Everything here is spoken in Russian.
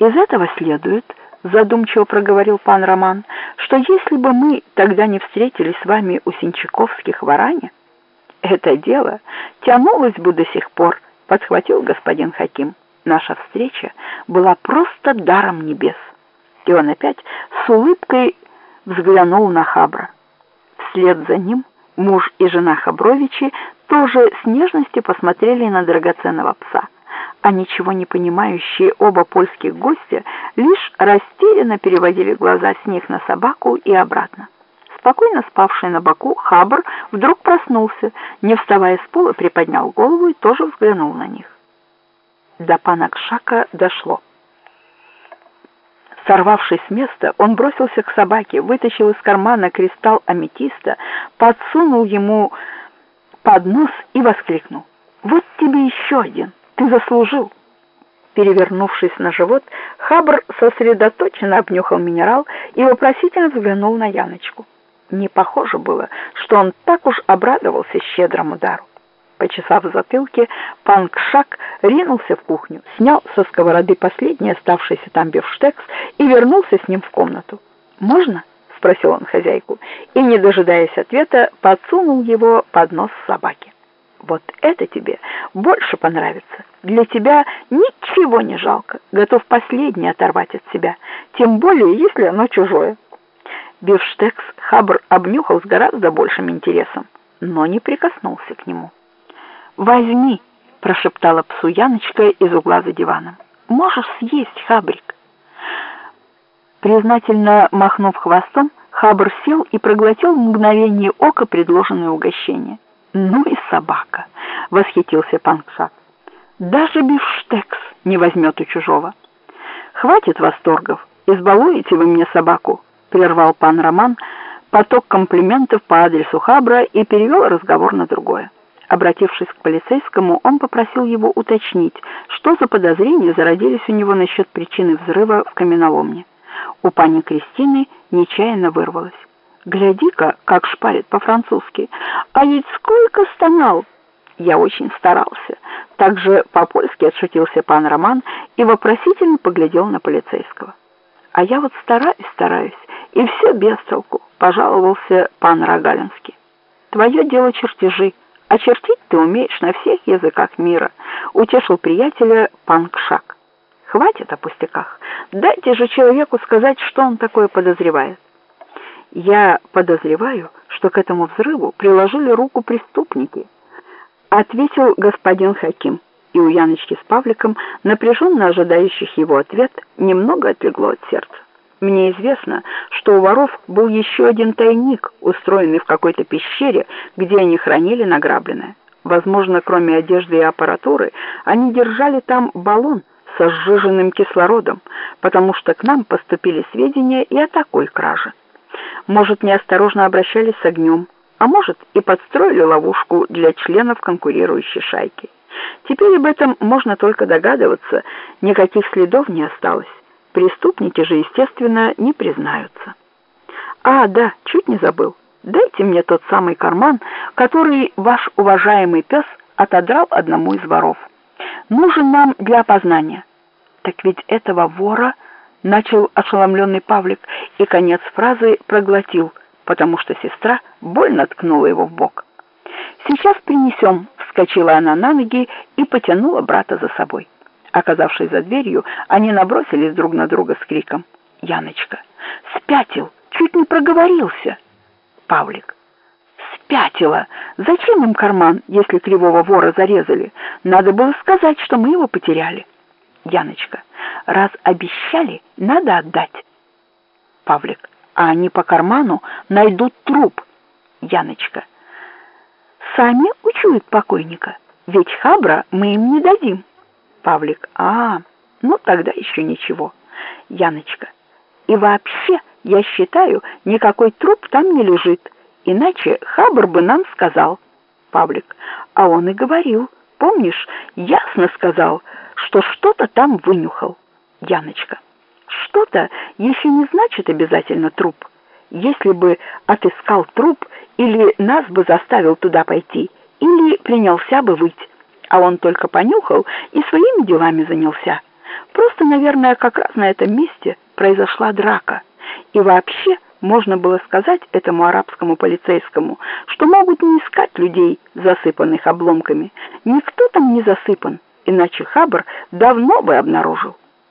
Из этого следует, задумчиво проговорил пан Роман, что если бы мы тогда не встретились с вами у Синчаковских в Аране, это дело тянулось бы до сих пор, подхватил господин Хаким. Наша встреча была просто даром небес. И он опять с улыбкой взглянул на Хабра. Вслед за ним муж и жена Хабровичи тоже с нежностью посмотрели на драгоценного пса а ничего не понимающие оба польских гостя лишь растерянно переводили глаза с них на собаку и обратно. Спокойно спавший на боку Хабр вдруг проснулся, не вставая с пола, приподнял голову и тоже взглянул на них. До пана Кшака дошло. Сорвавшись с места, он бросился к собаке, вытащил из кармана кристалл аметиста, подсунул ему под нос и воскликнул. «Вот тебе еще один!» Ты заслужил. Перевернувшись на живот, Хабр сосредоточенно обнюхал минерал и вопросительно взглянул на Яночку. Не похоже было, что он так уж обрадовался щедрому дару. Почесав в затылке, пан Кшак ринулся в кухню, снял со сковороды последний оставшийся там бифштекс и вернулся с ним в комнату. «Можно?» — спросил он хозяйку, и, не дожидаясь ответа, подсунул его под нос собаки. «Вот это тебе больше понравится. Для тебя ничего не жалко, готов последнее оторвать от себя, тем более, если оно чужое. Бифштекс Хабр обнюхал с гораздо большим интересом, но не прикоснулся к нему. «Возьми», — прошептала псу Яночка из угла за диваном. «Можешь съесть, Хабрик». Признательно махнув хвостом, Хабр сел и проглотил в мгновение ока предложенное угощение. «Ну и собака!» — восхитился Панкшак. Даже бифштекс не возьмет у чужого. Хватит восторгов, избалуете вы мне собаку, прервал пан Роман поток комплиментов по адресу Хабра и перевел разговор на другое. Обратившись к полицейскому, он попросил его уточнить, что за подозрения зародились у него насчет причины взрыва в каменоломне. У пани Кристины нечаянно вырвалось. «Гляди-ка, как шпарит по-французски! А ведь сколько стонал!» Я очень старался. Также по-польски отшутился пан Роман и вопросительно поглядел на полицейского. А я вот стараюсь, стараюсь, и все без толку, пожаловался пан Рогалинский. Твое дело чертежи, а чертить ты умеешь на всех языках мира, утешил приятеля пан Кшак. Хватит о пустяках. Дайте же человеку сказать, что он такое подозревает. Я подозреваю, что к этому взрыву приложили руку преступники ответил господин Хаким, и у Яночки с Павликом, напряженно ожидающих его ответ, немного отлегло от сердца. Мне известно, что у воров был еще один тайник, устроенный в какой-то пещере, где они хранили награбленное. Возможно, кроме одежды и аппаратуры, они держали там баллон со сжиженным кислородом, потому что к нам поступили сведения и о такой краже. Может, неосторожно обращались с огнем, а может и подстроили ловушку для членов конкурирующей шайки. Теперь об этом можно только догадываться, никаких следов не осталось. Преступники же, естественно, не признаются. А, да, чуть не забыл. Дайте мне тот самый карман, который ваш уважаемый пес отодрал одному из воров. Нужен нам для опознания. Так ведь этого вора начал ошеломленный Павлик и конец фразы проглотил – потому что сестра больно ткнула его в бок. «Сейчас принесем», — вскочила она на ноги и потянула брата за собой. Оказавшись за дверью, они набросились друг на друга с криком. «Яночка! Спятил! Чуть не проговорился!» Павлик. «Спятила! Зачем им карман, если кривого вора зарезали? Надо было сказать, что мы его потеряли!» Яночка. «Раз обещали, надо отдать!» Павлик а они по карману найдут труп. Яночка. Сами учуют покойника, ведь хабра мы им не дадим. Павлик. А, ну тогда еще ничего. Яночка. И вообще, я считаю, никакой труп там не лежит, иначе хабр бы нам сказал. Павлик. А он и говорил, помнишь, ясно сказал, что что-то там вынюхал. Яночка что-то еще не значит обязательно труп. Если бы отыскал труп, или нас бы заставил туда пойти, или принялся бы выть, а он только понюхал и своими делами занялся. Просто, наверное, как раз на этом месте произошла драка. И вообще можно было сказать этому арабскому полицейскому, что могут не искать людей, засыпанных обломками. Никто там не засыпан, иначе Хабр давно бы обнаружил.